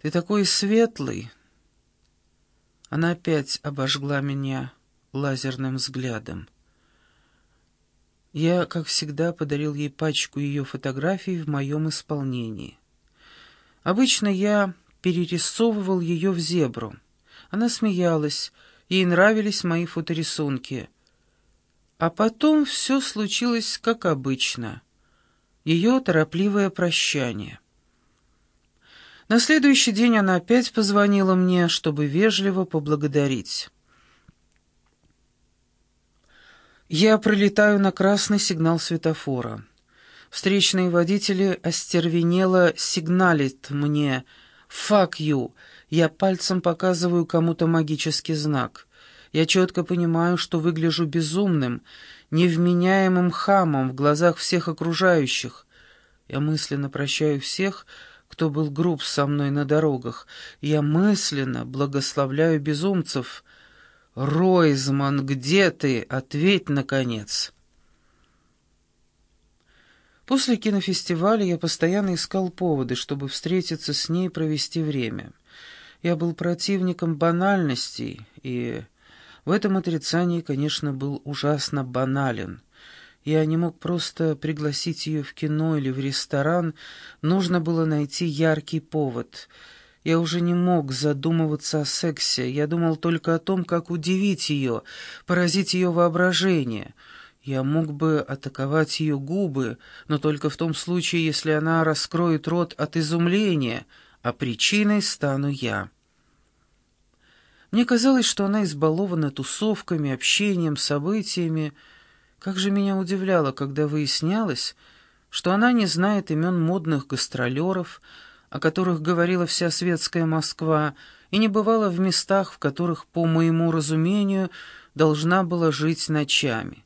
Ты такой светлый. Она опять обожгла меня лазерным взглядом. Я, как всегда, подарил ей пачку ее фотографий в моем исполнении. Обычно я перерисовывал ее в зебру. Она смеялась, ей нравились мои фоторисунки. А потом все случилось как обычно. Ее торопливое прощание. На следующий день она опять позвонила мне, чтобы вежливо поблагодарить. Я пролетаю на красный сигнал светофора. Встречные водители остервенело сигналят мне «Fuck you!» Я пальцем показываю кому-то магический знак. Я четко понимаю, что выгляжу безумным, невменяемым хамом в глазах всех окружающих. Я мысленно прощаю всех, кто был груб со мной на дорогах. Я мысленно благословляю безумцев. «Ройзман, где ты? Ответь, наконец!» После кинофестиваля я постоянно искал поводы, чтобы встретиться с ней и провести время. Я был противником банальностей, и в этом отрицании, конечно, был ужасно банален. Я не мог просто пригласить ее в кино или в ресторан, нужно было найти яркий повод. Я уже не мог задумываться о сексе, я думал только о том, как удивить ее, поразить ее воображение — я мог бы атаковать ее губы, но только в том случае, если она раскроет рот от изумления, а причиной стану я. Мне казалось, что она избалована тусовками, общением, событиями. Как же меня удивляло, когда выяснялось, что она не знает имен модных гастролеров, о которых говорила вся светская Москва, и не бывала в местах, в которых, по моему разумению, должна была жить ночами.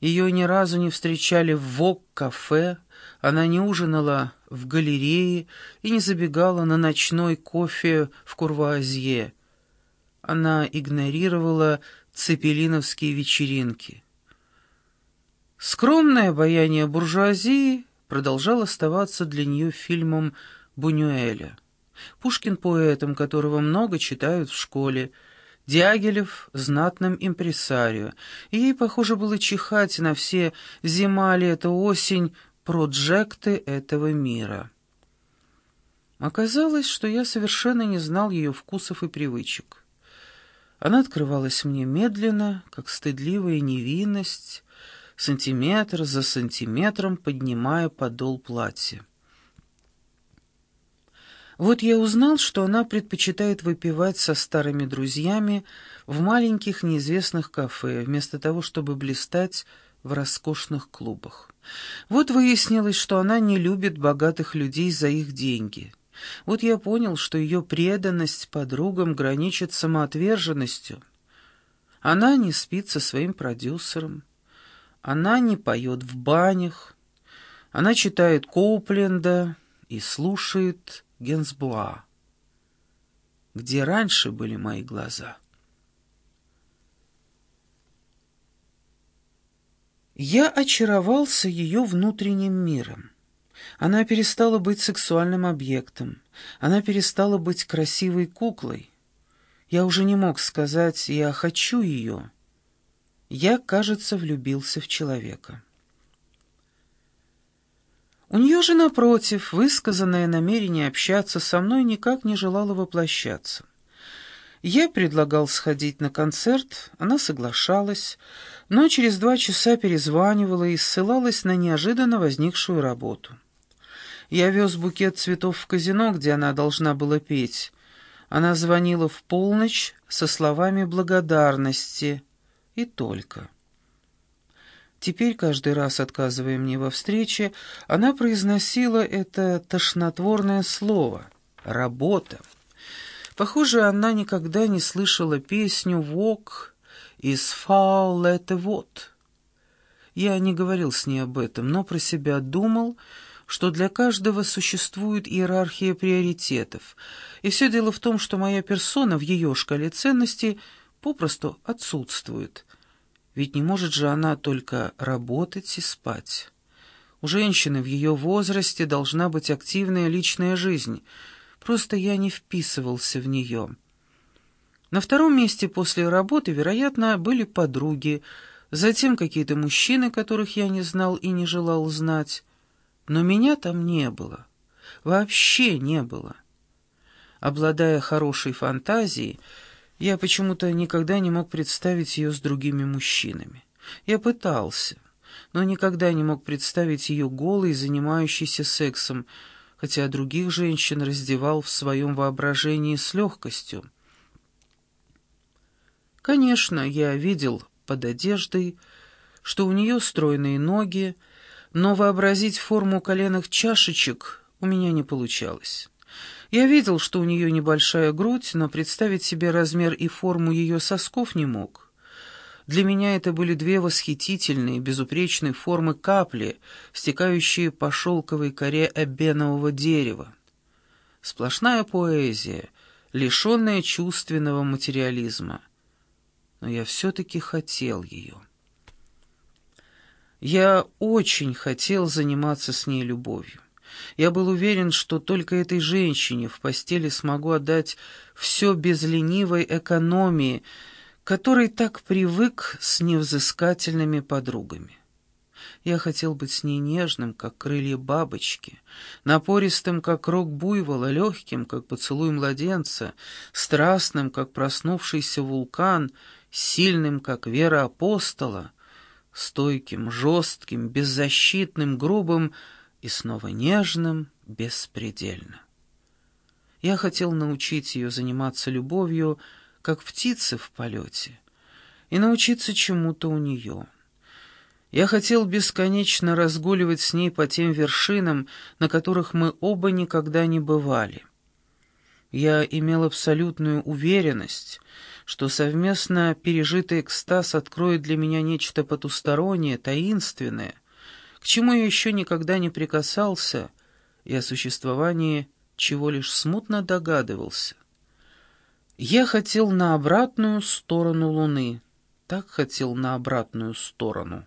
Ее ни разу не встречали в ВОК-кафе, она не ужинала в галерее и не забегала на ночной кофе в Курвуазье. Она игнорировала цепелиновские вечеринки. Скромное обаяние буржуазии продолжало оставаться для нее фильмом Бунюэля. Пушкин поэтом, которого много читают в школе, Дягилев — знатным импресарио, и ей, похоже, было чихать на все зима, лето, осень, проджекты этого мира. Оказалось, что я совершенно не знал ее вкусов и привычек. Она открывалась мне медленно, как стыдливая невинность, сантиметр за сантиметром поднимая подол платья. Вот я узнал, что она предпочитает выпивать со старыми друзьями в маленьких неизвестных кафе, вместо того, чтобы блистать в роскошных клубах. Вот выяснилось, что она не любит богатых людей за их деньги. Вот я понял, что ее преданность подругам граничит самоотверженностью. Она не спит со своим продюсером. Она не поет в банях. Она читает Коупленда и слушает Генсбуа, где раньше были мои глаза. Я очаровался ее внутренним миром. Она перестала быть сексуальным объектом. Она перестала быть красивой куклой. Я уже не мог сказать «я хочу ее». Я, кажется, влюбился в человека. У нее же, напротив, высказанное намерение общаться со мной никак не желало воплощаться. Я предлагал сходить на концерт, она соглашалась, но через два часа перезванивала и ссылалась на неожиданно возникшую работу. Я вез букет цветов в казино, где она должна была петь. Она звонила в полночь со словами благодарности и только. Теперь, каждый раз отказывая мне во встрече, она произносила это тошнотворное слово «работа». Похоже, она никогда не слышала песню «Вок» из «Фаулете вот». Я не говорил с ней об этом, но про себя думал, что для каждого существует иерархия приоритетов, и все дело в том, что моя персона в ее шкале ценностей попросту отсутствует — ведь не может же она только работать и спать. У женщины в ее возрасте должна быть активная личная жизнь, просто я не вписывался в нее. На втором месте после работы, вероятно, были подруги, затем какие-то мужчины, которых я не знал и не желал знать. Но меня там не было. Вообще не было. Обладая хорошей фантазией, я почему-то никогда не мог представить ее с другими мужчинами. Я пытался, но никогда не мог представить ее голой, занимающейся сексом, хотя других женщин раздевал в своем воображении с легкостью. Конечно, я видел под одеждой, что у нее стройные ноги, но вообразить форму коленных чашечек у меня не получалось. Я видел, что у нее небольшая грудь, но представить себе размер и форму ее сосков не мог. Для меня это были две восхитительные, безупречные формы капли, стекающие по шелковой коре эбенового дерева. Сплошная поэзия, лишенная чувственного материализма. Но я все-таки хотел ее. Я очень хотел заниматься с ней любовью. Я был уверен, что только этой женщине в постели смогу отдать все без ленивой экономии, которой так привык с невзыскательными подругами. Я хотел быть с ней нежным, как крылья бабочки, напористым, как рог буйвола, легким, как поцелуй младенца, страстным, как проснувшийся вулкан, сильным, как вера апостола, стойким, жестким, беззащитным, грубым, и снова нежным, беспредельно. Я хотел научить ее заниматься любовью, как птицы в полете, и научиться чему-то у нее. Я хотел бесконечно разгуливать с ней по тем вершинам, на которых мы оба никогда не бывали. Я имел абсолютную уверенность, что совместно пережитый экстаз откроет для меня нечто потустороннее, таинственное, к чему я еще никогда не прикасался и о существовании чего лишь смутно догадывался. Я хотел на обратную сторону Луны, так хотел на обратную сторону.